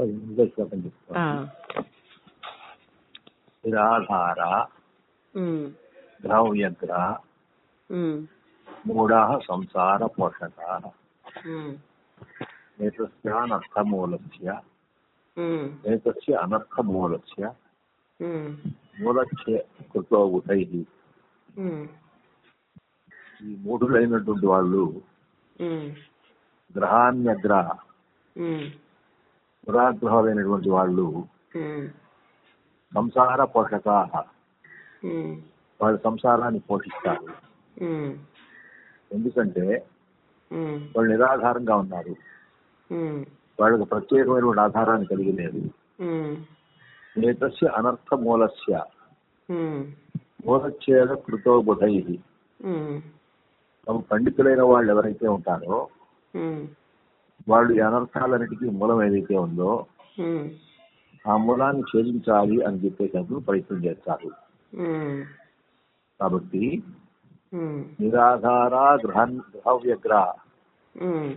ఇంకో శ్లోకం. చెప్తాను నిరాధార ద్రవ్యగ్ర మూఢా సంసార పోషక ఏతస్యానర్థమూలస్య ఏతస్య అనర్థమూలస్య కృతో ఈ మూఢులైనటువంటి వాళ్ళు గ్రహాన్యగ్ర ఉమ్, పురాగ్రహాలైనటువంటి వాళ్ళు సంసార పోషకా వాళ్ళ సంసారాన్ని పోషిస్తారు. ఎందుకంటే వాళ్ళు నిరాధారంగా ఉన్నారు. వాళ్ళకు ప్రత్యేకమైనటువంటి ఆధారాన్ని కలిగి లేదు. ఏతస్య అనర్థ మూలస్య మూలచ్ఛేద కృతో బుధై. పండితులైన వాళ్ళు ఎవరైతే ఉంటారో వాళ్ళు అనర్థాలన్నిటికీ మూలం ఏదైతే ఉందో ఆ మూలాన్ని ఛేదించాలి అని చెప్పేటప్పుడు ప్రయత్నం చేస్తారు. కాబట్టి నిరాధార గృహ గృహవ్యగ్ర ఉమ్,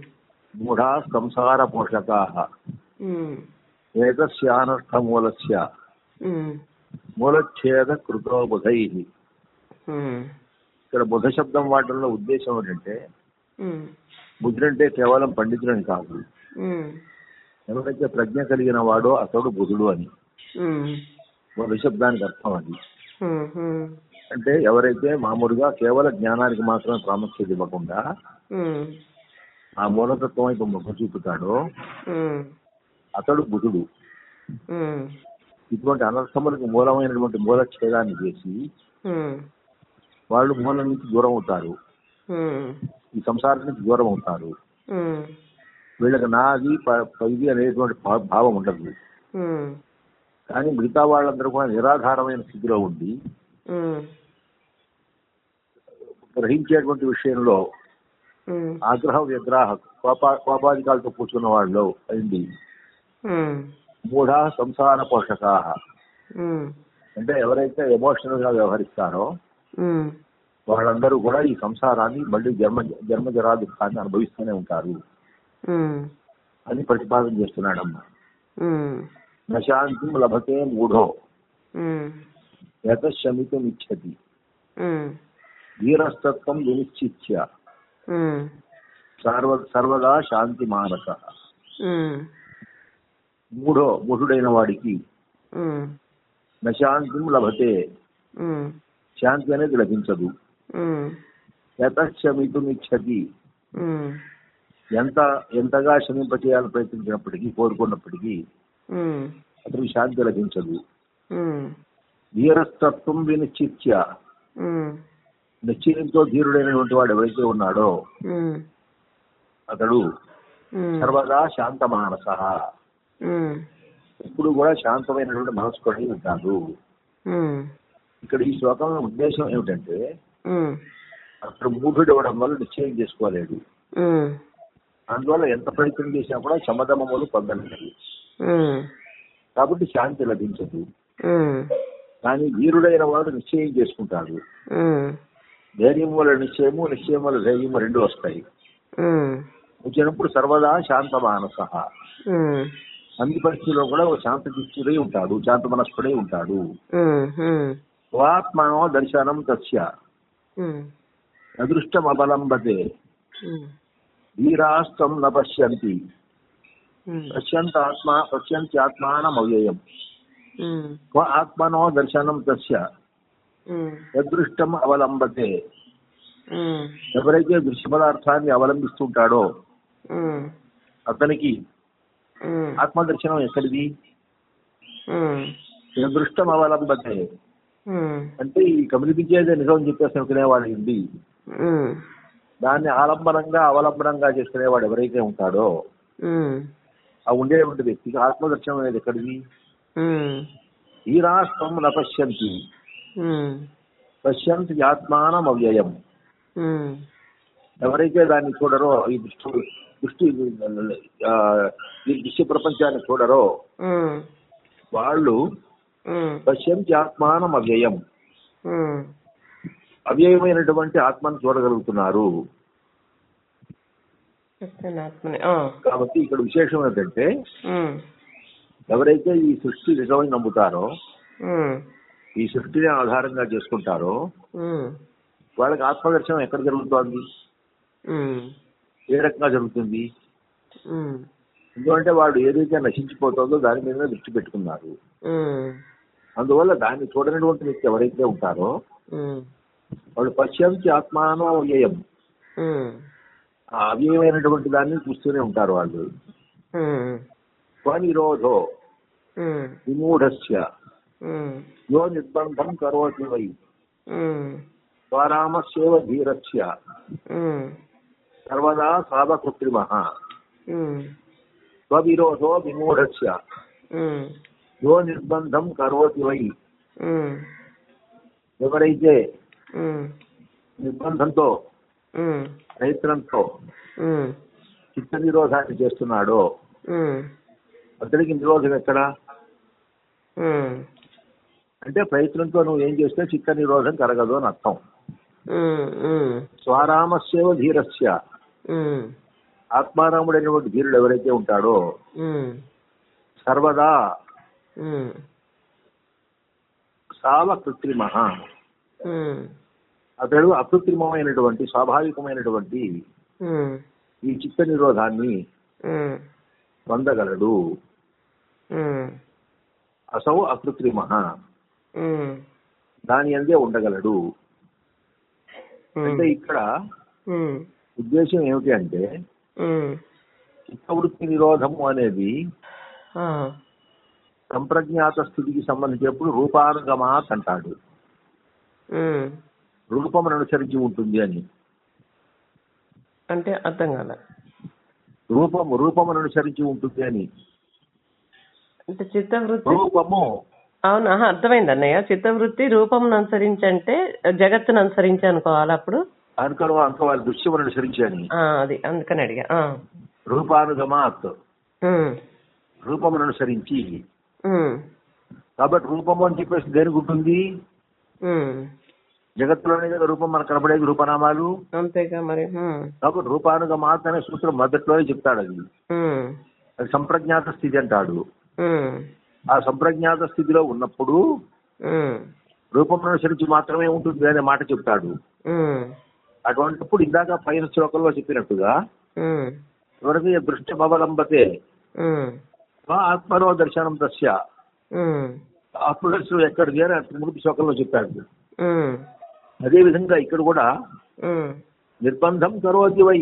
మూఢా సంసార పోషకా ఉమ్, ఏతస్యానర్థ మూలస్య ఉమ్, మూలచ్ఛేద కృతో బుధై ఇక్కడ బుధ శబ్దం వాడడంలో ఉద్దేశం ఏంటంటే ఉమ్, బుద్ధుడంటే కేవలం పండితుడని కాదు. ఎవరైతే ప్రజ్ఞ కలిగిన వాడో అతడు బుధుడు అని. శబ్దానికి అర్థం అది. అంటే ఎవరైతే మామూలుగా కేవల జ్ఞానానికి మాత్రమే ప్రాముఖ్యత ఇవ్వకుండా ఆ మూలతత్వం వైపు మొగ్గు చూపుతాడో అతడు బుధుడు. ఇటువంటి అనర్థములకు మూలమైనటువంటి మూలఛేదాన్ని చేసి వాళ్ళు మూలం నుంచి దూరం అవుతారు. ఈ సంసారం నుంచి దూరం అవుతారు వీళ్ళకి నాది ప- ప- ఇది అనేటువంటి భావం ఉండదు. కానీ మిగతా వాళ్ళందరూ కూడా నిరాధారమైన స్థితిలో ఉండి గ్రహించేటువంటి విషయంలో ఆగ్రహ విగ్రహ కోప కోపాధికాలతో కూర్చున్న వాళ్ళు అయింది. మూఢ సంసార పోషకా ఉమ్, అంటే ఎవరైతే ఎమోషనల్గా వ్యవహరిస్తారో వాళ్ళందరూ కూడా ఈ సంసారాన్ని మళ్ళీ జన్మ జన్మ జరా దుఃఖాన్ని అనుభవిస్తూనే ఉంటారు. అని ప్రతిపాదన చేస్తున్నాడమ్మ. నశాంతి లభతే మూఢో. ఉమ్, ధీరస్తత్వం వినిశ్చిత్య. సర్వ సర్వదా శాంతి మానస మూఢో మూఢుడైన వాడికి నశాంతిం లభతే. శాంతి అనేది లభించదు. యతశమితుమిచ్చతి ఉమ్, ఎంత ఎంతగా శ్రమింపచేయాలని ప్రయత్నించినప్పటికీ కోరుకున్నప్పటికీ అతనికి శాంతి లభించదు. ధీరస్తత్వం వినిశ్చిత్య. నిశ్చయంతో ధీరుడైనటువంటి వాడు ఎవరైతే ఉన్నాడో అతడు సర్వదా శాంత మానస ఎప్పుడు కూడా శాంతమైనటువంటి మనసు కలిగి ఉంటాడు. ఇక్కడ ఈ శ్లోకంలో ఉద్దేశం ఏమిటంటే అతడు మూఢుడు అవ్వడం వల్ల నిశ్చయం చేసుకోలేడు అందువల్ల ఎంత ప్రయత్నం చేసినా కూడా శమదమములు పొందలేదు. కాబట్టి శాంతి లభించదు. కానీ వీరుడైన వాడు నిశ్చయం చేసుకుంటాడు. ధైర్యం వల్ల నిశ్చయము నిశ్చయం వల్ల ధైర్యము రెండు వస్తాయి. వచ్చినప్పుడు సర్వదా శాంత మానస అన్ని పరిస్థితుల్లో కూడా ఒక శాంత చిత్తుడై ఉంటాడు శాంత మనస్కుడై ఉంటాడు. స్వాత్మనో దర్శనం తస్య. అదృష్టం అబలంబతే ఉమ్, ధీరాస్తం న పశ్యంతి. పశ్యంత ఆత్మ పశ్యంతి ఆత్మానం అవ్యయం స్వ ఆత్మనో దర్శనం తస్య. అదృష్టం అవలంబతే. ఎవరైతే దృశ్య పదార్థాన్ని అవలంబిస్తుంటాడో అతనికి ఆత్మదర్శనం ఎక్కడిది? దృష్టం అవలంబతే అంటే ఈ కమిలిపించేదే నిజం చెప్పేసి అనుకునేవాడు ఉంది ఉమ్, దాన్ని ఆలంబనంగా అవలంబనంగా చేసుకునేవాడు ఎవరైతే ఉంటాడో ఉమ్, ఆ ఉండేటువంటి వ్యక్తికి ఆత్మదర్శనం అనేది ఎక్కడిది? ఈ రాష్ట్రం న పశ్యంతి ఆత్మానం అవ్యయం. ఎవరైతే దాన్ని చూడరో ఈ దృష్టి దృష్టి ఈ దృశ్య ప్రపంచాన్ని చూడరో వాళ్ళు పశ్యంతి ఆత్మానం అవ్యయం. అవ్యయమైనటువంటి ఆత్మను చూడగలుగుతున్నారు. కాబట్టి ఇక్కడ విశేషం ఏంటంటే ఎవరైతే ఈ సృష్టి నిజమని నమ్ముతారో ఈ సృష్టిని ఆధారంగా చేసుకుంటారో వాళ్ళకి ఆత్మదర్శనం ఎక్కడ జరుగుతోంది? ఏ రకంగా జరుగుతుంది? ఎందుకంటే వాడు ఏదైతే నశించిపోతుందో దాని మీద దృష్టి పెట్టుకున్నారు. అందువల్ల దాన్ని చూడనటువంటి వ్యక్తి ఎవరైతే ఉంటారో వాళ్ళు పశ్యంతి ఆత్మానో వ్యయం. ఉమ్, ఆ అవ్యయమైనటువంటి దాన్ని చూస్తూనే ఉంటారు వాళ్ళు. స్వనిరోధో విమూఢస్య. యో నిర్బంధం కరోతి వై. స్వరామస్యేవ ధీరస్య. సర్వదా సాధకృత్రిమ. స్వవిరోధో విమూఢస్య. యో నిర్బంధం కరోతి వై. ఎవరైతే నిర్బంధంతో ప్రయత్నంతో చిత్త నిరోధాన్ని చేస్తున్నాడో అతడికి నిరోధం ఎక్కడ? అంటే ప్రయత్నంతో నువ్వు ఏం చేస్తే చిత్త నిరోధం కలగదు అని అర్థం. స్వరామస్యేవ ధీరస్య. ఆత్మారాముడైనటువంటి ధీరుడు ఎవరైతే ఉంటాడో సర్వదా సావ కృత్రిమ అతడు అకృత్రిమమైనటువంటి స్వాభావికమైనటువంటి ఈ చిత్త నిరోధాన్ని పొందగలడు. అసౌ అకృత్రిమ. దాని అందే ఉండగలడు. అంటే ఇక్కడ ఉద్దేశం ఏమిటి అంటే చిత్తవృత్తి నిరోధము అనేది సంప్రజ్ఞాత స్థితికి సంబంధించినప్పుడు రూపానుగమాత్ అంటాడు. రూపమును అనుసరించి ఉంటుంది అని. అంటే అర్థం కాల. రూపము రూపమును అనుసరించి ఉంటుంది అని. అంటే చిత్తవృత్తి రూపము. అవునా అర్థమైంది అన్నయ్య. చిత్తవృత్తి రూపం అనుసరించి అంటే జగత్తును అనుసరించి అనుకోవాలి అప్పుడు? అనుకను అనుకోవాలి. దృశ్యమును అనుసరించి అని. అది అందుకని అడిగా. రూపానుగమాత్. రూపమును అనుసరించి. కాబట్టి రూపము అని చెప్పేసి దేనికి ఉంటుంది? జగత్తులోనే కదా రూపం మనకు కనపడేది రూపనామాలు. అంతేగా మరి కాబట్టి రూపానుగమాత్ అనే సూత్రం మొదట్లోనే చెప్తాడు అది. అది సంప్రజ్ఞాత స్థితి అంటాడు. ఆ సంప్రజ్ఞాత స్థితిలో ఉన్నప్పుడు రూపమును అనుసరించి మాత్రమే ఉంటుంది అనే మాట చెప్తాడు. అటువంటిప్పుడు ఇందాక పైన శ్లోకంలో చెప్పినట్టుగా ఉమ్, ఎవరికి దృష్టి అవలంబతే ఆత్మనో దర్శనం ఉమ్, ఆత్మదర్శనం ఎక్కడిది అని మునుపు శ్లోకంలో చెప్పాడు. అదే విధంగా ఇక్కడ కూడా నిర్బంధం కరోతి వై.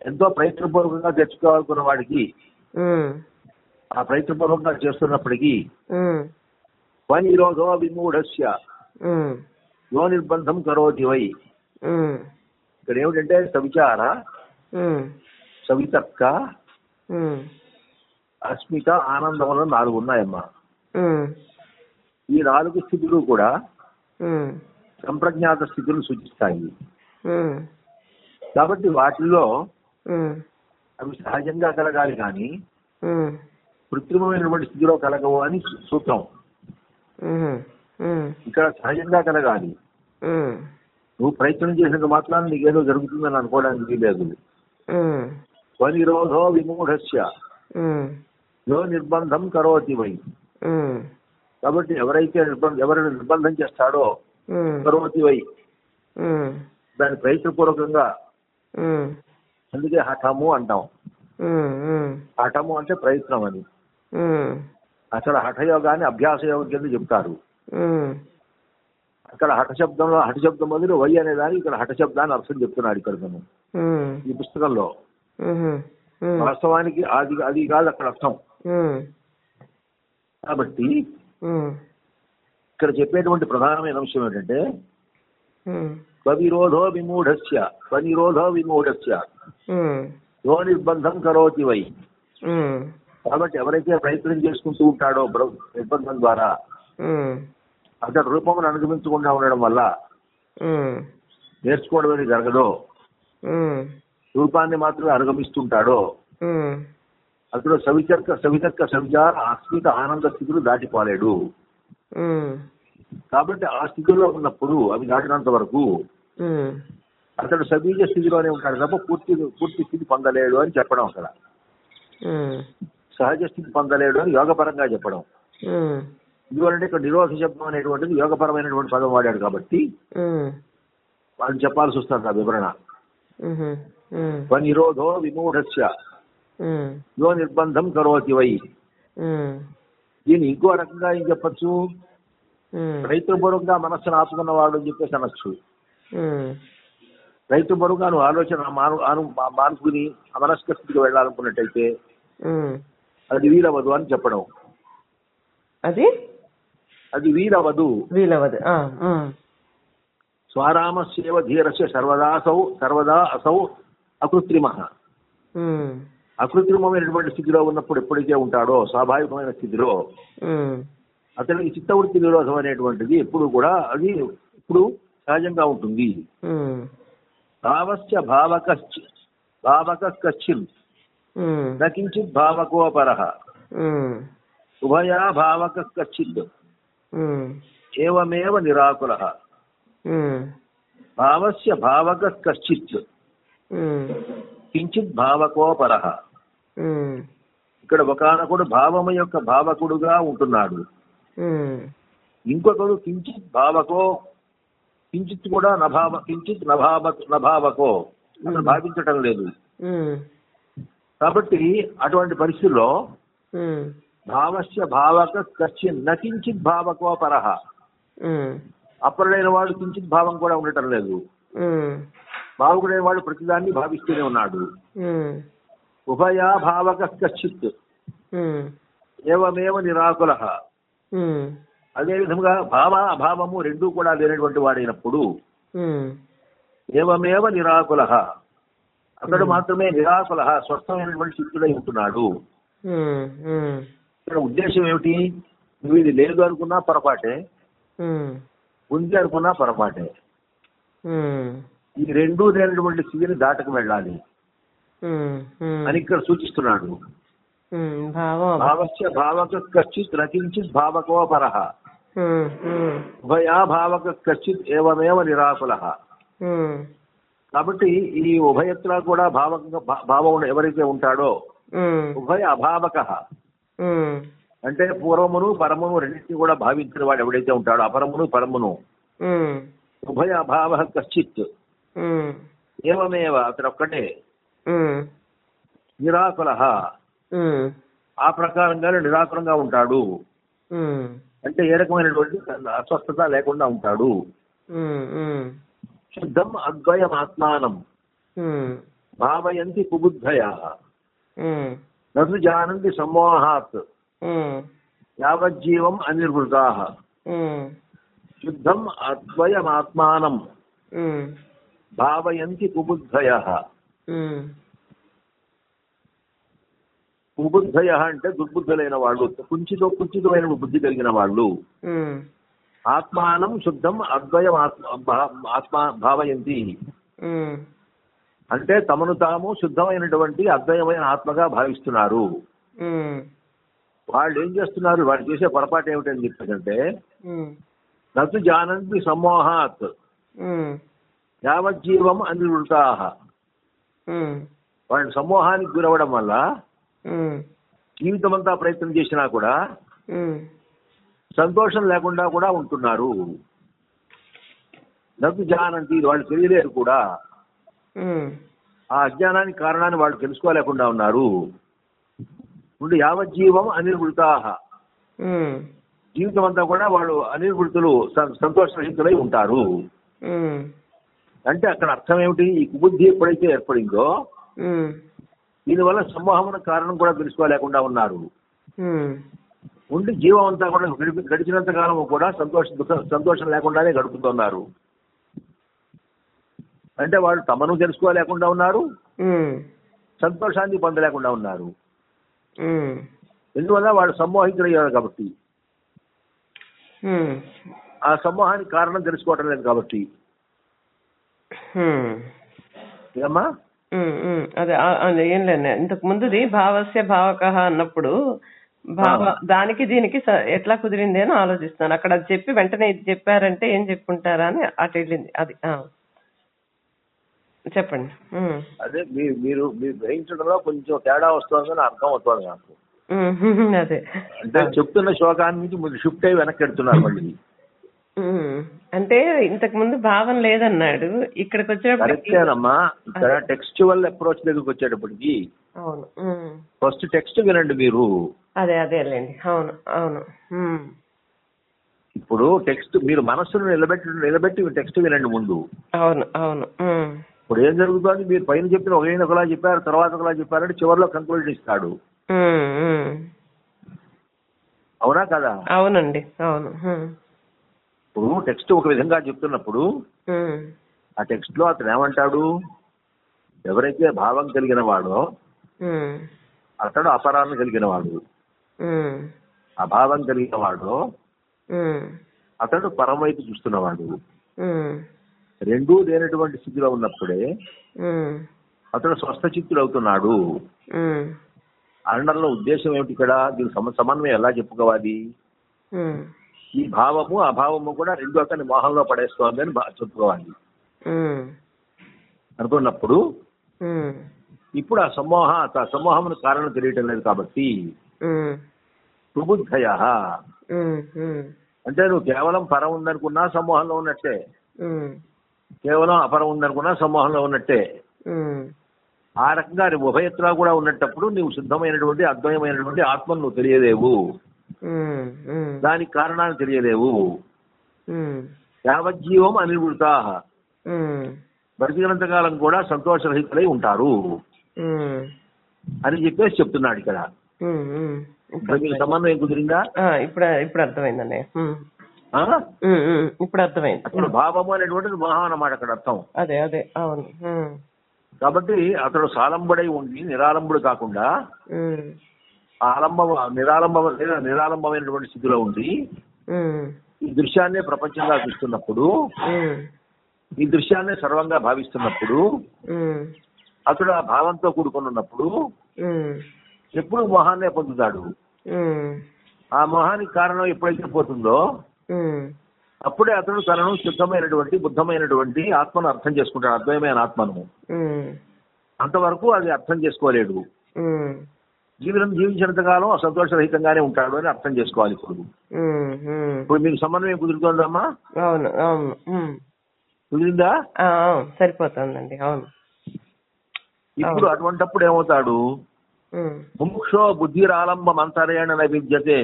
ఎంతో ప్రయత్నపూర్వకంగా తెచ్చుకోవాలనుకున్న వాడికి ఆ ప్రయత్నపూర్వకంగా చేస్తున్నప్పటికీ స్వనిరోధో విమూఢస్య. యో నిర్బంధం కరోతి వై. ఇక్కడ ఏమిటంటే సవిచార ఉమ్, అస్మిత ఆనందములు నాలుగు ఉన్నాయమ్మా. ఈ నాలుగు స్థితులు కూడా సంప్రజ్ఞాత స్థితులు సూచిస్తాయి. కాబట్టి వాటిల్లో అవి సహజంగా కలగాలి కానీ కృత్రిమమైనటువంటి స్థితిలో కలగవు అని సూత్రం. ఇక్కడ సహజంగా కలగాలి. నువ్వు ప్రయత్నం చేసినంత మాత్రాన్ని నీకేదో జరుగుతుందని అనుకోవడానికి వీలేదు ఉమ్, స్వనిరోధో విమూఢస్య. యో నిర్బంధం కరోతి వై. కాబట్టి ఎవరైతే నిర్బంధ ఎవరిని నిర్బంధం చేస్తాడో కరోతి వై. దాని ప్రయత్నపూర్వకంగా అందుకే హఠము అంటాం. హఠము అంటే ప్రయత్నం అని. అసలు హఠయోగాన్ని అభ్యాస యోగం కింద చెప్తారు. అక్కడ హఠ శబ్దంలో హఠ శబ్దం బదులు వై అనే దానికి ఇక్కడ హఠ శబ్దాన్ని అర్థం చెప్తున్నాడు ఇక్కడ మనం ఈ పుస్తకంలో. వాస్తవానికి అది అది కాదు అక్కడ అర్థం. కాబట్టి ఇక్కడ చెప్పేటువంటి ప్రధానమైన అంశం ఏంటంటే స్వవిరోధో విమూఢస్య స్వనిరోధో విమూఢస్య. యో నిర్బంధం కరోతి వై. కాబట్టి ఎవరైతే ప్రయత్నం చేసుకుంటూ ఉంటాడో నిర్బంధం ద్వారా అతడు రూపమును అనుగమించకుండా ఉండడం వల్ల నేర్చుకోవడం అనేది జరగదో రూపాన్ని మాత్రమే అనుగమిస్తుంటాడో అతడు సవిచర్క సవితర్క సవిచార ఆస్మిక ఆనంద స్థితులు దాటిపోలేడు. కాబట్టి ఆ స్థితిలో ఉన్నప్పుడు అవి దాటినంత వరకు అతడు సబీజ స్థితిలోనే ఉంటాడు తప్ప పూర్తి పూర్తి స్థితి పొందలేడు అని చెప్పడం అక్కడ. సహజ స్థితి పొందలేడు అని యోగపరంగా చెప్పడం. ఎందుకంటే ఇక్కడ నిరోధ శబ్దం అనేటువంటిది యోగపరమైనటువంటి పదం వాడాడు కాబట్టి వాళ్ళు చెప్పాల్సి వస్తుంది ఆ వివరణ. స్వనిరోధో విమూఢస్య. యో నిర్బంధం కరోతి వై. దీన్ని ఇంకో రకంగా ఏం చెప్పచ్చు? రైతుపూర్వకంగా మనస్సును ఆపుకున్నవాడు అని చెప్పేసి అనొచ్చు. రైతుపూర్వకంగా నువ్వు ఆలోచన మానుకుని అమనస్క స్థితికి వెళ్ళాలనుకున్నట్టయితే. అది వీలవదు అని చెప్పడం. అది? అది వీలవదు. వీలవదు. స్వారామస్యేవ ధీరస్య సర్వదాసౌ సర్వదా అసౌ అకృత్రిమ. అకృత్రిమమైనటువంటి స్థితిలో ఉన్నప్పుడు ఎప్పుడైతే ఉంటాడో స్వాభావికమైన స్థితిలో అతనికి చిత్తవృత్తి నిరోధం అనేటువంటిది ఎప్పుడు కూడా అది ఇప్పుడు సహజంగా ఉంటుంది. భావస్య భావకశ్చిన్ ఉమ్, నకించిత్ భావకోపర. ఉభయా భావకశ్చిత్ ఉమ్, ఏవమేవ నిరాకుల. భావస్య భావకశ్చిత్ ఉమ్, కించిత్ భావకోపర. ఉమ్, ఇక్కడ ఒకనొకడు భావము యొక్క భావకుడుగా ఉంటున్నాడు. ఇంకొకడు కించిత్ భావకో కించిత్ కూడా నభావ కించిత్ నభావ నభావకో. అతను భావించటం లేదు. కాబట్టి అటువంటి పరిస్థితుల్లో భావస్య భావక కశ్చిన్ నకించిత్ భావకోపర. ఉమ్, అపరుడైన వాడు కించిత్ భావం కూడా ఉండటం లేదు. భావకుడైన వాడు ప్రతిదాన్ని భావిస్తూనే ఉన్నాడు. ఉమ్, ఉభయా భావక కశ్చిత్ ఏవమేవ నిరాకుల. అదే విధంగా భావ అభావము రెండూ కూడా లేనటువంటి వాడైనప్పుడు ఏవమేవ నిరాకుల. అతడు మాత్రమే నిరాకుల స్వస్థమైనటువంటి స్థితిలో ఉంటున్నాడు. ఇక్కడ ఉద్దేశం ఏమిటి? నువ్వు ఇది లేదు అనుకున్నా పొరపాటే. ఉంది అనుకున్నా పొరపాటే. ఈ రెండూ లేనటువంటి స్థితిని దాటకు వెళ్ళాలి. అని ఇక్కడ సూచిస్తున్నాడు. భావస్య భావక కశ్చిత్ రచించిత్ భావకోపర ఉభయా భావక కశ్చిత్ ఏవమేవ నిరాకుల. కాబట్టి ఈ ఉభయత్ర కూడా భావకంగా భా- భావం ఎవరైతే ఉంటాడో ఉభయ అభావక. అంటే పూర్వమును పరమును రెండింటిని కూడా భావించిన వాడు ఎవడైతే ఉంటాడో అపరమును పరమును. ఉభయ అభావ కశ్చిత్. ఉమ్, ఏమమేవ అతడు ఒక్కటే. నిరాకుల ఆ ప్రకారంగానే నిరాకులంగా ఉంటాడు. అంటే ఏ రకమైనటువంటి అస్వస్థత లేకుండా ఉంటాడు. శుద్ధం అద్వయం ఆత్మానం. భావయంతి కుబుద్ధయ. నసు జానంతి సమ్మోహాత్. యావజ్జీవం అనిర్వృతా. శుద్ధం అద్వయమాత్మానం భావయంతి కుబుద్ధయ కుబుద్ధయ అంటే దుర్బుద్ధులైన వాళ్ళు కుంచితో కుంచితమైన బుద్ధి కలిగిన వాళ్ళు. ఆత్మానం శుద్ధం అద్వయం ఆత్మ భావయంతి. అంటే తమను తాము శుద్ధమైనటువంటి అద్వయమైన ఆత్మగా భావిస్తున్నారు. వాళ్ళు ఏం చేస్తున్నారు? వాళ్ళు చేసే పొరపాటు ఏమిటని చెప్పేదంటే నతు జానంతి సమ్మోహాత్. యావజ్జీవం అనివృతా ఉమ్, వాళ్ళు సమ్మోహానికి గురవడం వల్ల జీవితం అంతా ప్రయత్నం చేసినా కూడా సంతోషం లేకుండా కూడా ఉంటున్నారు. నతు జానంతి వాళ్ళు తెలియలేరు కూడా. ఆ అజ్ఞానానికి కారణాన్ని వాళ్ళు తెలుసుకోలేకుండా ఉన్నారు. నుండి యావజ్జీవం అనిర్వృతా ఉమ్, జీవితం అంతా కూడా వాళ్ళు అనిర్వృతులు సంతోషరహితులై ఉంటారు. అంటే అక్కడ అర్థం ఏమిటి? ఈ కుబుద్ధి ఎప్పుడైతే ఏర్పడిందో దీనివల్ల సమూహమున కారణం కూడా తెలుసుకోలేకుండా ఉన్నారు. ఉండి జీవం అంతా కూడా గడిచినంత కాలం కూడా సంతోష దుఃఖ- సంతోషం లేకుండానే గడుపుతున్నారు. అంటే వాళ్ళు తమను తెలుసుకోలేకుండా ఉన్నారు. సంతోషాన్ని పొందలేకుండా ఉన్నారు. ఎందువల్ల? వాళ్ళు సమ్మోహితులయ్యారు కాబట్టి. ఆ సమూహానికి కారణం తెలుసుకోవటం లేదు కాబట్టి. ఏమ్మా అదే అదే ఏం లేదు ఇంతకు ముందుది భావస్య భావక అన్నప్పుడు భావ దానికి దీనికి ఎట్లా కుదిరింది అని ఆలోచిస్తాను అక్కడ అది చెప్పి వెంటనే ఇది చెప్పారంటే ఏం చెప్పుంటారా అని అటు వెళ్ళింది. అది. చెప్పండి. అదే మీరు మీరు గ్రహించడంలో కొంచెం తేడా వస్తుందని అర్థం అవుతుంది నాకు. అదే. అంటే చెప్తున్న శ్లోకాన్ని నుంచి మీరు షిఫ్ట్ అయ్యి వెనక్కి వెళ్తున్నారు మళ్ళీ. అంటే ఇంతకు ముందు భావం లేదన్నాడు. ఇక్కడికి ఇక్కడ టెక్స్చువల్ అప్రోచ్ దగ్గరికి వచ్చేటప్పటికి అవును. ఫస్ట్ టెక్స్ట్ వినండి మీరు. అదే అదేలేండి అవును అవును. ఉమ్, ఇప్పుడు టెక్స్ట్ మీరు మనస్సును నిలబెట్టి నిలబెట్టి టెక్స్ట్ వినండి ముందు. అవును అవును. ఇప్పుడు ఏం జరుగుతుంది? మీరు పైన చెప్పిన ఒక ఒకలా చెప్పారు తర్వాత ఒకలా చెప్పారంటే చివరిలో కంక్లూజన్ ఇస్తాడు. అవునా కదా? అవునండి అవును. ఇప్పుడు టెక్స్ట్ ఒక విధంగా చెప్తున్నప్పుడు ఆ టెక్స్ట్లో అతను ఏమంటాడు? ఎవరైతే భావం కలిగిన వాడో అతడు అపరాన్ని కలిగిన వాడు. అభావం కలిగిన వాడో అతడు పరమైపు చూస్తున్నవాడు. రెండూ లేనటువంటి స్థితిలో ఉన్నప్పుడే అతడు స్వస్థ చిత్తుడు అవుతున్నాడు అనడంలో ఉద్దేశం ఏమిటి ఇక్కడ? దీని సమ సమన్వయం ఎలా చెప్పుకోవాలి? ఈ భావము అభావము కూడా రెండు అతని మోహంలో పడేస్తోంది అని చెప్పుకోవాలి. అనుకున్నప్పుడు ఇప్పుడు ఆ సమూహ ఆ సమూహమును కారణం తెలియటం లేదు కాబట్టి ఉమ్, అంటే నువ్వు కేవలం పరం ఉందనుకున్నా సమూహంలో ఉన్నట్టే. కేవలం అపరం ఉందనుకున్నా సమూహంలో ఉన్నట్టే. ఆ రకంగా నువ్వు ఉభయత్రా కూడా ఉన్నట్టప్పుడు నీవు శుద్ధమైనటువంటి అద్వయమైనటువంటి ఆత్మను నువ్వు తెలియలేవు దానికి కారణాన్ని తెలియలేవు. యావజ్జీవం అనివృతా ఉమ్, బ్రతికినంతకాలం కూడా సంతోషరహితులై ఉంటారు. అని చెప్పేసి చెప్తున్నాడు ఇక్కడ. మీకు సమన్వయం కుదిరిందా? ఇప్పుడు ఇప్పుడు అర్థమైందండి ఇప్పుడు అర్థమైంది. అక్కడ భావము అనేటువంటిది మోహం అన్నమాట అక్కడ అర్థం. అదే అదే అవును. కాబట్టి అతడు సాలంబుడై ఉండి నిరాలంబుడు కాకుండా ఆలంబ నిరాలంబ నిరాలంబమైనటువంటి స్థితిలో ఉమ్, ఈ దృశ్యాన్నే ప్రపంచంగా చూస్తున్నప్పుడు ఈ దృశ్యాన్నే సర్వంగా భావిస్తున్నప్పుడు అతడు ఆ భావంతో కూడుకొని ఉన్నప్పుడు ఎప్పుడు మోహాన్నే పొందుతాడు? ఆ మోహానికి కారణం ఎప్పుడైతే పోతుందో అప్పుడే అతడు తనను శుద్ధమైనటువంటి బుద్ధమైనటువంటి ఆత్మను అర్థం చేసుకుంటాడు. అద్వయమైన ఆత్మను. అంతవరకు అది అర్థం చేసుకోలేడు. జీవితం జీవించినంత కాలం సంతోషరహితంగానే ఉంటాడు అని అర్థం చేసుకోవాలి ఇప్పుడు. ఇప్పుడు మీకు సమన్వయం కుదురుతోందమ్మా? అవును అవును. కుదిరిందా? సరిపోతుందండి అవును. ఇప్పుడు అటువంటప్పుడు ఏమవుతాడు? ముముక్షో బుద్ధిరాలంబం అంతరేణ నైవిద్యతే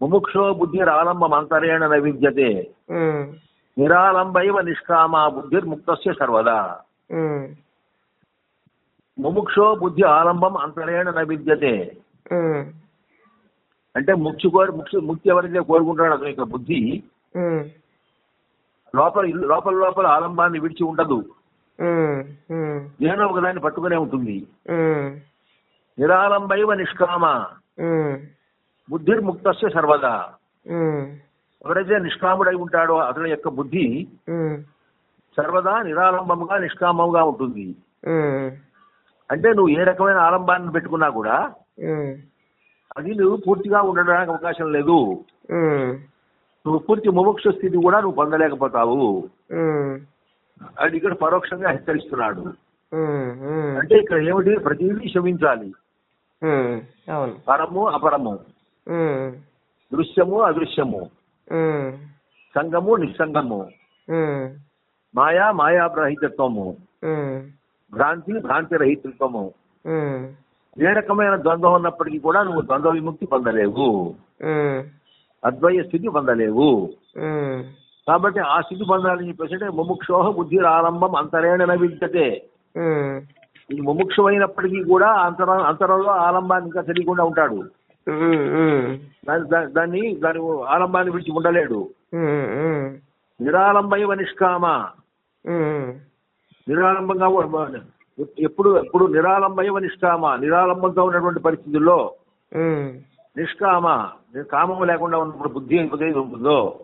ముముక్షో బుద్ధిరాలంబం అంతరేణ నైవిద్యతే నిరాలంబైవ నిష్కామా బుద్ధిర్ముక్తస్య సర్వదా. ముముక్షో బుద్ధి ఆలంబం అంతరేణ నైవిద్యతే అంటే ముక్తి కోరి ముక్తి ముక్తి ఎవరైతే కోరుకుంటాడో అతని యొక్క బుద్ధి లోపల లోపల లోపల ఆలంబాన్ని విడిచి ఉండదు. ఏదో ఒకదాన్ని పట్టుకునే ఉంటుంది. నిరాలంబైవ నిష్కామ. ఉమ్, బుద్ధిర్ముక్తస్య సర్వదా. ఎవరైతే నిష్కాముడై ఉంటాడో అతని యొక్క బుద్ధి సర్వదా నిరాలంబముగా నిష్కామముగా ఉంటుంది. అంటే నువ్వు ఏ రకమైన ఆలంబాన్ని పెట్టుకున్నా కూడా అది నువ్వు పూర్తిగా ఉండడానికి అవకాశం లేదు. నువ్వు పూర్తి ముముక్ష స్థితి కూడా నువ్వు పొందలేకపోతావు. అది ఇక్కడ పరోక్షంగా హెచ్చరిస్తున్నాడు. అంటే ఇక్కడ ఏమిటి? ప్రతిదీ క్షమించాలి. పరము అపరము. దృశ్యము అదృశ్యము. సంగము నిస్సంగము. మాయా మాయాబ్రహితత్వము. ఉమ్, భ్రాంతి భ్రాంతి రహితత్వము. ఏ రకమైన ద్వంద్వం ఉన్నప్పటికీ కూడా నువ్వు ద్వంద్వ విముక్తి పొందలేవు. అద్వయ స్థితి పొందలేవు. కాబట్టి ఆ స్థితి పొందాలని చెప్పేసి అంటే ముముక్షోహ బుద్ధి ఆరంభం అంతరేణ విద్యతే ఈ ముముక్షు అయినప్పటికీ కూడా అంతర అంతరంలో ఆలంబాన్ని ఇంకా తెలియకుండా ఉంటాడు. దాన్ని దాని ఆలంబాన్ని విడిచి ఉండలేడు. ఉమ్, ఉమ్, నిరాలంబైవ నిష్కామ ఉమ్, నిరాలంబంగా ఉ- ఎప్పుడు ఎప్పుడు నిరాలంబైవ నిష్కామ నిరాలంబంతో ఉన్నటువంటి పరిస్థితుల్లో నిష్కామ? కామము లేకుండా ఉన్నప్పుడు బుద్ధి ఏదైతే ఉంటుందో?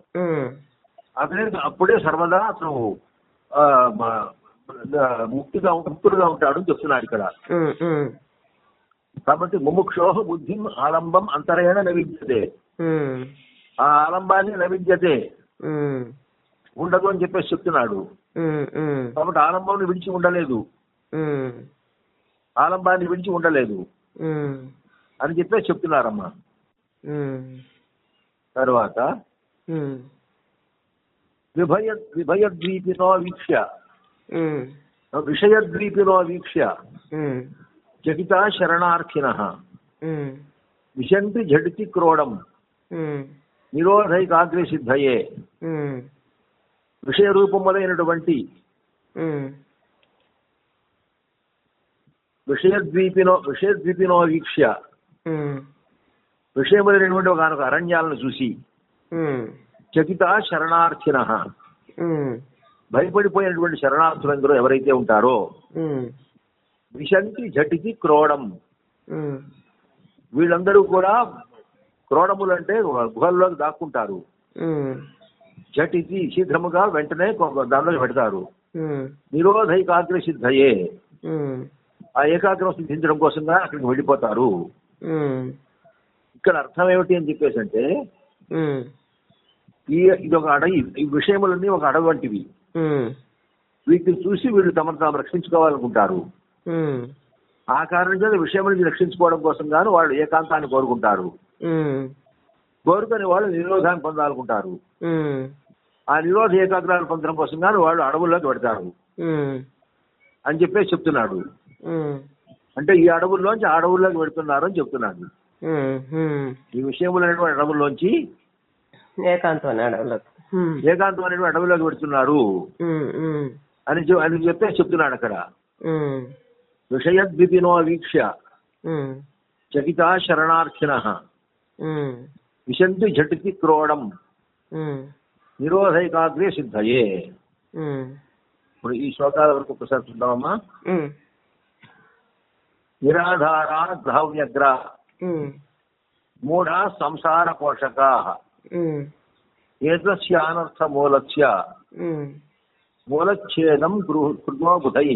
అతనే అప్పుడే సర్వదా అతను ముక్తిగా ముక్తుడుగా ఉంటాడు అని చెప్తున్నాడు ఇక్కడ. కాబట్టి ముముక్షోహ బుద్ధి ఆలంబం అంతరేణ నవిద్యతే. ఆ ఆలంబాన్ని నవిద్యతే. ఉండదు అని చెప్పేసి చెప్తున్నాడు. కాబట్టి ఆలంబాన్ని విడిచి ఉండలేదు. ఆలంబాన్ని విడిచి ఉండలేదు. అని చెప్పి చెప్తున్నారమ్మా. తర్వాత విభయ విభయద్వీపినో వీక్ష్య ఉమ్, విషయద్వీపినో వీక్ష్య ఉమ్, జగితా శరణార్థిన. విశంతి ఝటితి క్రోడం. ఉమ్, నిరోధైకాగ్రి సిద్ధయే. ఉమ్, విషయ రూపములైనటువంటి విషయద్వీపినో విషయద్వీపినో వీక్ష్య ఉమ్, విషయములైనటువంటి ఒక అరణ్యాలను చూసి చకిత శరణార్థిన. భయపడిపోయినటువంటి శరణార్థులందరూ ఎవరైతే ఉంటారో విశంతి ఝటితి క్రోడం వీళ్ళందరూ కూడా క్రోడములు అంటే గుహల్లోకి దాక్కుంటారు. ఉమ్, ఝటితి శీఘ్రముగా వెంటనే దానిలో పెడతారు. నిరోధైకాగ్ర సిద్ధయే. ఆ ఏకాగ్రం సిద్ధించడం కోసంగా అక్కడికి వెళ్ళిపోతారు. ఇక్కడ అర్థం ఏమిటి అని చెప్పేసి అంటే ఈ ఇది ఒక అడవి ఈ విషయములన్నీ ఒక అడవి వంటివి. వీటిని చూసి వీళ్ళు తమను తాము రక్షించుకోవాలనుకుంటారు. ఆ కారణం చేత విషయం నుంచి రక్షించుకోవడం కోసం గాను వాళ్ళు ఏకాంతాన్ని కోరుకుంటారు. కోరుకుని వాళ్ళు నిరోధాన్ని పొందాలనుకుంటారు. ఆ నిరోధ ఏకాగ్రాన్ని పొందడం కోసం గాను వాళ్ళు అడవుల్లోకి పెడతారు. అని చెప్పేసి చెప్తున్నాడు. అంటే ఈ అడవుల్లోంచి అడవుల్లోకి పెడుతున్నారు అని చెప్తున్నాడు. ఈ విషయములైనటువంటి అడవుల్లోంచి ఏకాంతం అడవులకు ఏకాంతం అనేటువంటి అడవుల్లోకి పెడుతున్నారు. అని అని చెప్పే చెప్తున్నాడు అక్కడ. విషయద్విపినో వీక్ష్య ఉమ్, చకితా శరణార్థిన విశంతి ఝటితి క్రోడం నిరోధైకాగ్రే సిద్ధయే. ఇప్పుడు ఈ శ్లోకాల వరకు ఒకసారి చూద్దామమ్మా. నిరాధారా ద్రావ్యగ్ర. ఉమ్, మూఢ సంసార పోషకా. ఏతస్యానర్థ మూలస్య మూలచ్ఛేదం కృత్వా బుధై.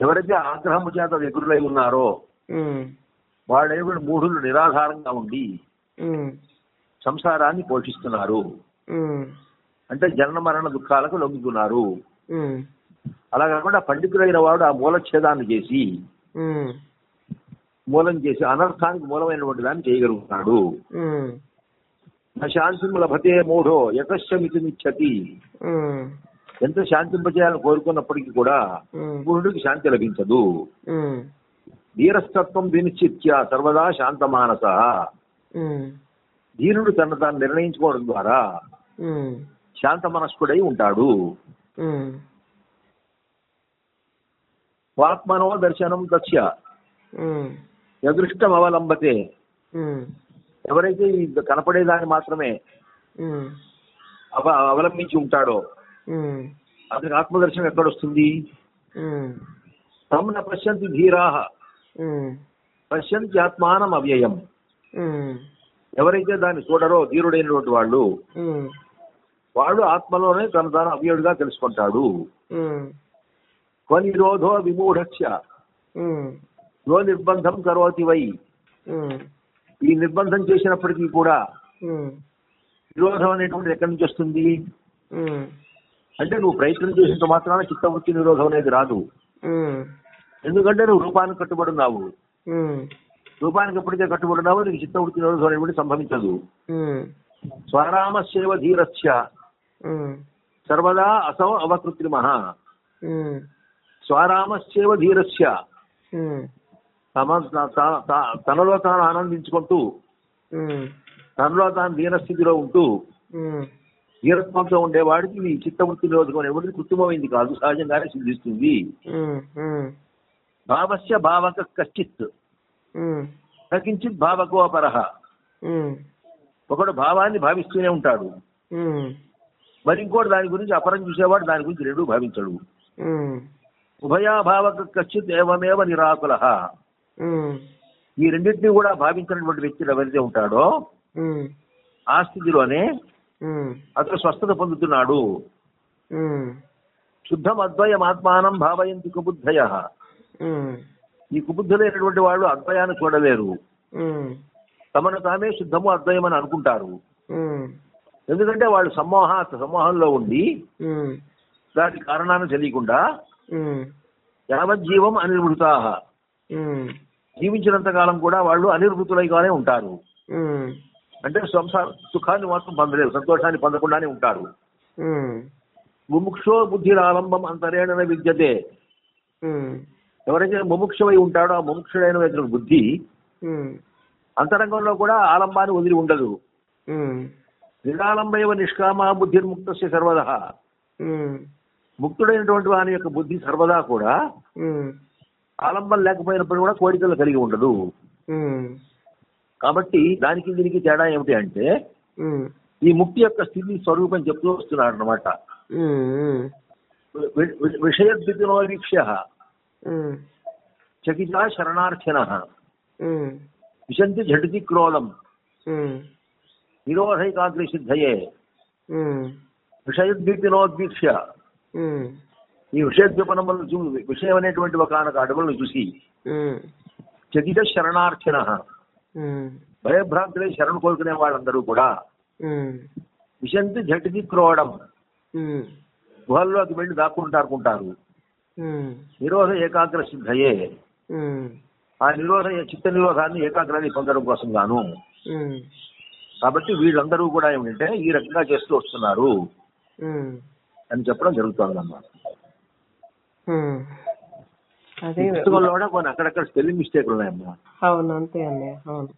ఎవరైతే ఆగ్రహము చేత వ్యగ్రులై ఉన్నారో వాళ్ళేవి మూఢులు నిరాధారంగా ఉండి సంసారాన్ని పోషిస్తున్నారు. అంటే జనన మరణ దుఃఖాలకు లొంగుతున్నారు. అలా కాకుండా పండితుడైన వాడు ఆ మూలఛేదాన్ని చేసి మూలం చేసి అనర్థానికి మూలమైనటువంటి దాన్ని చేయగలుగుతాడు. ఉమ్, నా శాంతిం లభతే మూఢో యతశ్చమితి నిచ్చతి ఉమ్, ఎంత శాంతింపజేయాలని కోరుకున్నప్పటికీ కూడా మూఢుడికి శాంతి లభించదు. ధీరస్తత్వం వినిశ్చిత్య సర్వదా శాంతమానస. ధీరుడు తను తాను నిర్ణయించుకోవడం ద్వారా శాంత మనస్కుడై ఉంటాడు. ఉమ్, వాత్మనో దర్శనం తస్య. ఉమ్, యదృష్టం అవలంబతే. ఎవరైతే ఈ కనపడేదాన్ని మాత్రమే అవ అవలంబించి ఉంటాడో అతనికి ఆత్మదర్శనం ఎక్కడొస్తుంది? ఉమ్, తమ్ న పశ్యంతి ధీరా. ఉమ్, పశ్యంతి ఆత్మానం అవ్యయం. ఎవరైతే దాన్ని చూడరో ధీరుడైనటువంటి వాళ్ళు వాడు ఆత్మలోనే తను తాను అవ్యయుడిగా తెలుసుకుంటాడు. స్వనిరోధో విమూఢస్య ఉమ్, యో నిర్బంధం కరోతి వై. ఈ నిర్బంధం చేసినప్పటికీ కూడా నిరోధం అనేటువంటిది ఎక్కడి నుంచి వస్తుంది? అంటే నువ్వు ప్రయత్నం చేసినంత మాత్రాన చిత్తవృత్తి నిరోధం అనేది రాదు. ఎందుకంటే నువ్వు రూపానికి కట్టుబడున్నావు రూపానికి ఎప్పుడైతే కట్టుబడినావో నీకు చిత్తవృత్తి అనేటువంటి సంభవించదు. ఉమ్, స్వరామస్యవ ధీరస్య. సర్వదా అసౌ అవకృత్రిమ. స్వరామస్యవ ధీరస్య. తమ తనలో తాను ఆనందించుకుంటూ తనలో తాను దీనస్థితిలో ఉంటూ ధీరత్వంతో ఉండేవాడికి ఈ చిత్తవృత్తి నిరోధకం అనేటువంటిది కృత్రిమమైంది కాదు సహజంగానే సిద్ధిస్తుంది. భావస్య భావక కశ్చిత్. ఉమ్, నకించిత్ భావకోపర ఉమ్, ఒకడు భావాన్ని భావిస్తూనే ఉంటాడు. మరి ఇంకోటి దాని గురించి అపరం చూసేవాడు దాని గురించి రెండూ భావించడు. ఉమ్, ఉభయాభావక కశ్చిత్ ఏవమేవ నిరాకుల. ఈ రెండింటినీ కూడా భావించినటువంటి వ్యక్తి ఎవరైతే ఉంటాడో ఆ స్థితిలోనే అతను స్వస్థత పొందుతున్నాడు. శుద్ధం అద్వయం ఆత్మానం భావయంతి కుబుద్ధయ. ఈ కుబుద్ధులైనటువంటి వాళ్ళు అద్వయాన్ని చూడలేరు. తమను తామే శుద్ధము అద్వయం అని అనుకుంటారు. ఎందుకంటే వాళ్ళు సమ్మోహ సమ్మోహంలో ఉండి దాని కారణాన్ని తెలియకుండా యావజ్జీవం అనిర్వృతా జీవించినంత కాలం కూడా వాళ్ళు అనిర్వృతులైగానే ఉంటారు. అంటే సంసార సుఖాన్ని మాత్రం పొందలేరు సంతోషాన్ని పొందకుండానే ఉంటారు. ముముక్షో బుద్ధిరాలంబం అంతరేణ విద్యతే. ఎవరైతే ముముక్షమై ఉంటాడో ఆ ముముక్షుడైన ఇతని బుద్ధి అంతరంగంలో కూడా ఆలంబాన్ని వదిలి ఉండదు. ఉమ్, నిరాలంబైవ నిష్కామ బుద్ధిర్ముక్త సర్వద. ముక్తుడైనటువంటి వాని యొక్క బుద్ధి సర్వదా కూడా ఆలంబం లేకపోయినప్పుడు కూడా కోరికలు కలిగి ఉండదు. కాబట్టి దానికి దీనికి తేడా ఏమిటి అంటే ఈ ముక్తి యొక్క స్థితి స్వరూపం చెప్తూ వస్తున్నాడు అనమాట విషయద్వితినో వీక్ష్య ఉమ్, చకితా శరణార్థిన విశంతి ఝటితి క్రోధం నిరోధైకాగ్రి సిద్ధయే. ఉమ్, ఈ విషయద్విపనములను చూ విషయం అనేటువంటి ఒక అడవులను చూసి. చకిత శరణార్థిన భయభ్రాంతులై శరణు కోరుకునే వాళ్ళందరూ కూడా. విశంతి ఝటితి క్రోడం గుహల్లోకి వెళ్ళి దాక్కుంటారుకుంటారు నిరోధ ఏకాగ్ర సిద్ధయే. ఆ నిరోధ చిత్త నిరోధాన్ని ఏకాగ్రాన్ని పొందడం కోసం గాను. కాబట్టి వీళ్ళందరూ కూడా ఏమిటంటే ఈ రకంగా చేస్తూ వస్తున్నారు అని చెప్పడం జరుగుతుంది అన్నమాట పుస్తకంలో కూడా కొన్ని అక్కడక్కడ స్పెల్లింగ్ మిస్టేక్లు ఉన్నాయమ్మా. అవును అంతే అన్నయ్య అవును.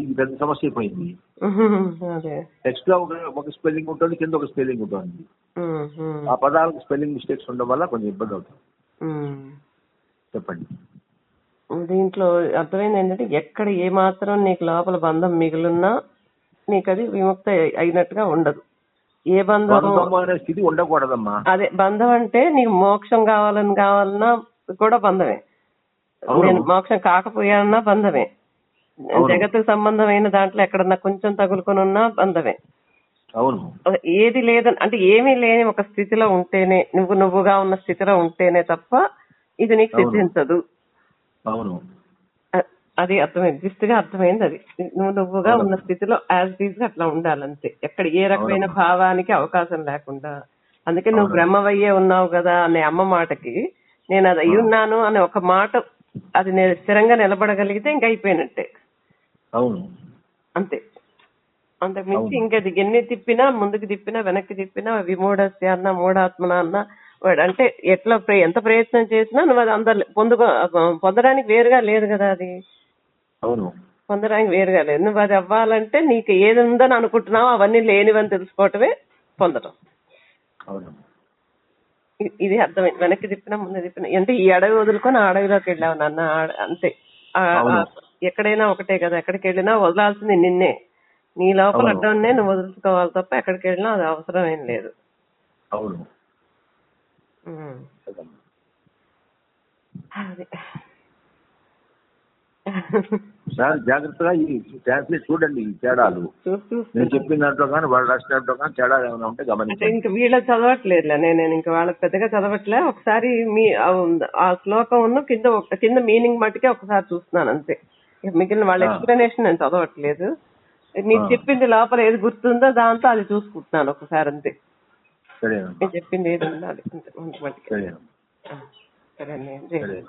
ఇది పెద్ద సమస్య అయిపోయింది. టెక్స్ట్లో ఒక స్పెల్లింగ్ ఉంటుంది కింద ఒక స్పెల్లింగ్ ఉంటుంది. ఆ పదాలకు స్పెల్లింగ్ మిస్టేక్స్ ఉండడం వల్ల కొంచెం ఇబ్బంది అవుతుంది. చెప్పండి. దీంట్లో అర్థమైంది ఏంటంటే ఎక్కడ ఏ మాత్రం నీకు లోపల బంధం మిగిలిన్నా నీకు అది విముక్త అయినట్టుగా ఉండదు. ఏ బంధం అనే స్థితి ఉండకూడదమ్మా. అదే బంధం అంటే నీకు మోక్షం కావాలని కావాలన్నా కూడా బంధమే. నేను మోక్షం కాకపోయానన్నా బంధమే. జగత్తుకు సంబంధమైన దాంట్లో ఎక్కడన్నా కొంచెం తగులుకొని ఉన్నా బంధమే. అవును ఏది లేదని అంటే ఏమీ లేని ఒక స్థితిలో ఉంటేనే నువ్వు నువ్వుగా ఉన్న స్థితిలో ఉంటేనే తప్ప ఇది నీకు. సిద్ధించదు అవును అది అర్థమైంది జస్ట్గా అర్థమైంది అది నువ్వు నువ్వుగా. ఉన్న స్థితిలో యాజ్ ఈజ్గా అట్లా ఉండాలంతే ఎక్కడ ఏ రకమైన. భావానికి అవకాశం లేకుండా అందుకే నువ్వు. బ్రహ్మవయ్యే ఉన్నావు కదా అనే అమ్మ మాటకి నేను అది అయి. ఉన్నాను అనే ఒక మాట అది నేను స్థిరంగా నిలబడగలిగితే ఇంకా అయిపోయినట్టే అవును అంతే అంతకు మించి. ఇంకా ఎన్ని తిప్పినా ముందుకు తిప్పినా వెనక్కి తిప్పినా విమూఢస్య అన్న మూఢాత్మన అన్న వాడు. అంటే ఎట్లా ఎంత ప్రయత్నం చేసినా నువ్వు అది అందరు పొందుకో పొందడానికి వేరుగా లేదు కదా అది. అవును. పొందడానికి వేరుగా లేదు. నువ్వు అది అవ్వాలంటే నీకు ఏది ఉందని అనుకుంటున్నావు అవన్నీ లేనివని తెలుసుకోవటమే పొందడం అవును. ఇది అర్థమైంది వెనక్కి తిప్పినా ముందు తిప్పినా. అంటే ఈ అడవి వదులుకొని ఆ అడవిలోకి వెళ్ళావు నాన్న. అంతే. ఎక్కడైనా ఒకటే కదా. ఎక్కడికి వెళ్ళినా వదలాల్సింది నిన్నే. నీ లోపల. అడ్డాన్నే నువ్వు వదులుకోవాలి తప్ప ఎక్కడికి వెళ్ళినా అది అవసరం ఏం లేదు. అవును. సార్ జాగ్రత్తగా ఈ ట్రాన్స్లేట్ చూడండి ఈ తేడాలు. నేను చెప్పిన దాంట్లో కానీ వాళ్ళు రాసిన దాంట్లో కానీ తేడాలు ఏమైనా ఉంటే గమనించండి. ఇంక వీళ్ళ చదవట్లేదులే. నేను ఇంకా వాళ్ళకి పెద్దగా చదవట్లే. ఒకసారి మీ ఆ- శ్లోకం ఉన్న కింద కింద మీనింగ్ మట్టుకే ఒకసారి చూస్తున్నాను అంతే. మిగిలిన వాళ్ళ. ఎక్స్ప్లెనేషన్ నేను చదవట్లేదు. నీకు ఆ. చెప్పింది లోపల ఏది గుర్తుందో దాంతో అది చూసుకుంటున్నాను ఒకసారి అంతే. నేను చెప్పింది ఏది ఉండాలి. సరే.